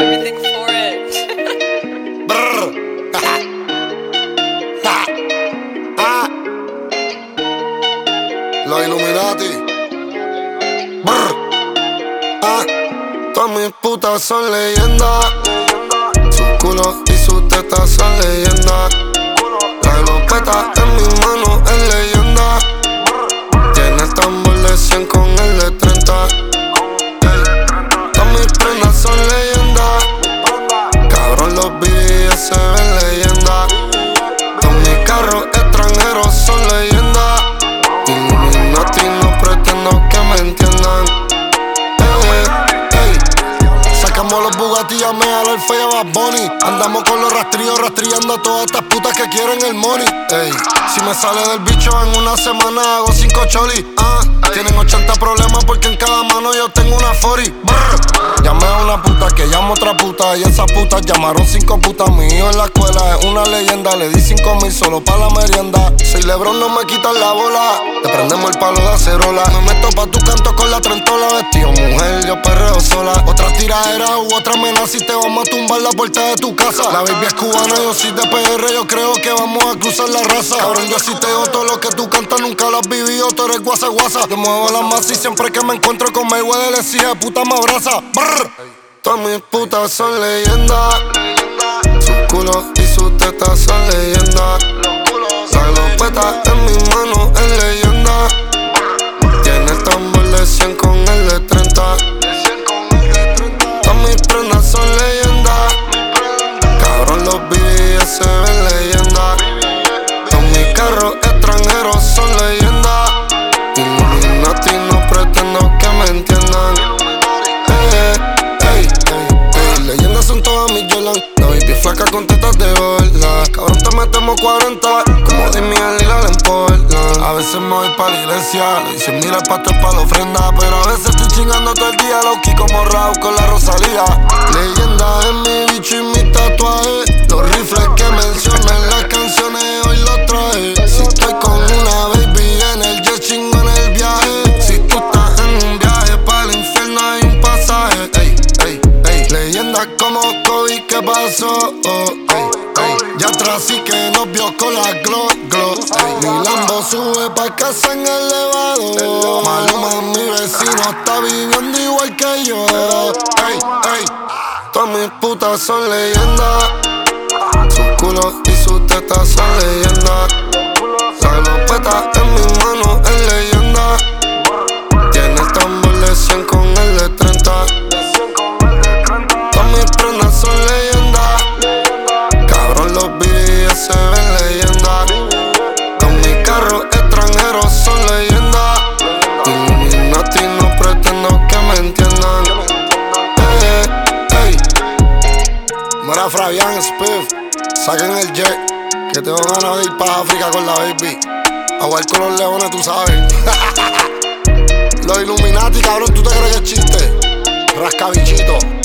Everything for it. Brr. Ah. Los Illuminati. Brr. Ah. Todas mis putas son leyendas. Sus culos y sus tetas son leyendas. La Sacamos los Bugatti, me al Alfa y a Bunny. Andamos con los rastrillos rastrillando a todas estas putas que quieren el money. Ey, si me sale del bicho en una semana hago cinco cholis. Ah, tienen 80 problemas porque en cada mano yo tengo una 40. Brr. Llamé a una puta que llama otra puta y esas putas llamaron cinco putas. Mi hijo en la escuela es una leyenda, le di cinco mil solo para la merienda. Si Lebron no me quitan la bola, te prendemos el palo de acerola. Me meto pa' tu canto con la trentola, vestido mujer, yo perreo sola. Otra tiradera u otra amenaza y te vamos a tumbar la puerta de tu casa. La baby es cubana, yo soy de PR, yo creo que vamos a cruzar la raza. Cabrón, yo sí te digo todo lo que tú cantas, nunca lo has vivido, tú eres guasa guasa. Yo muevo la masa y siempre que me encuentro con Mayweather le exige puta me abraza. Todas mis putas son leyendas. Sus culos y sus tetas son leyendas. La glopeta en mi mano Te metemos 40. Como Dimi y la en Portland. A veces me voy pa' la iglesia. Le dicen, mira el pastor pa' la ofrenda. Pero a veces estoy chingando todo el día. Loki como Raúl con la Rosalía. Leyenda es mi bicho y mi tatuaje. Los rifles que mencionan las canciones hoy los traje. Si estoy con una baby en el jet chingo en el viaje. Si tú estás en un viaje para el infierno hay un pasaje. Ey, ey, ey. Leyendas como Kobe, ¿qué pasó? Oh. Ya atrás sí que nos vio con la glow, glow. Mi Lambo sube pa' casa en el elevador. Maluma, mi vecino, está viviendo igual que yo. Ey, ey. Todas mis putas son leyendas. Sus culos y sus tetas son leyendas. La Mara Fabián Spiff, saquen el jet. Que tengo ganas de ir para África con la baby. A jugar con los leones, tú sabes. los Illuminati, cabrón, ¿tú te crees que es chiste? Rascabichito.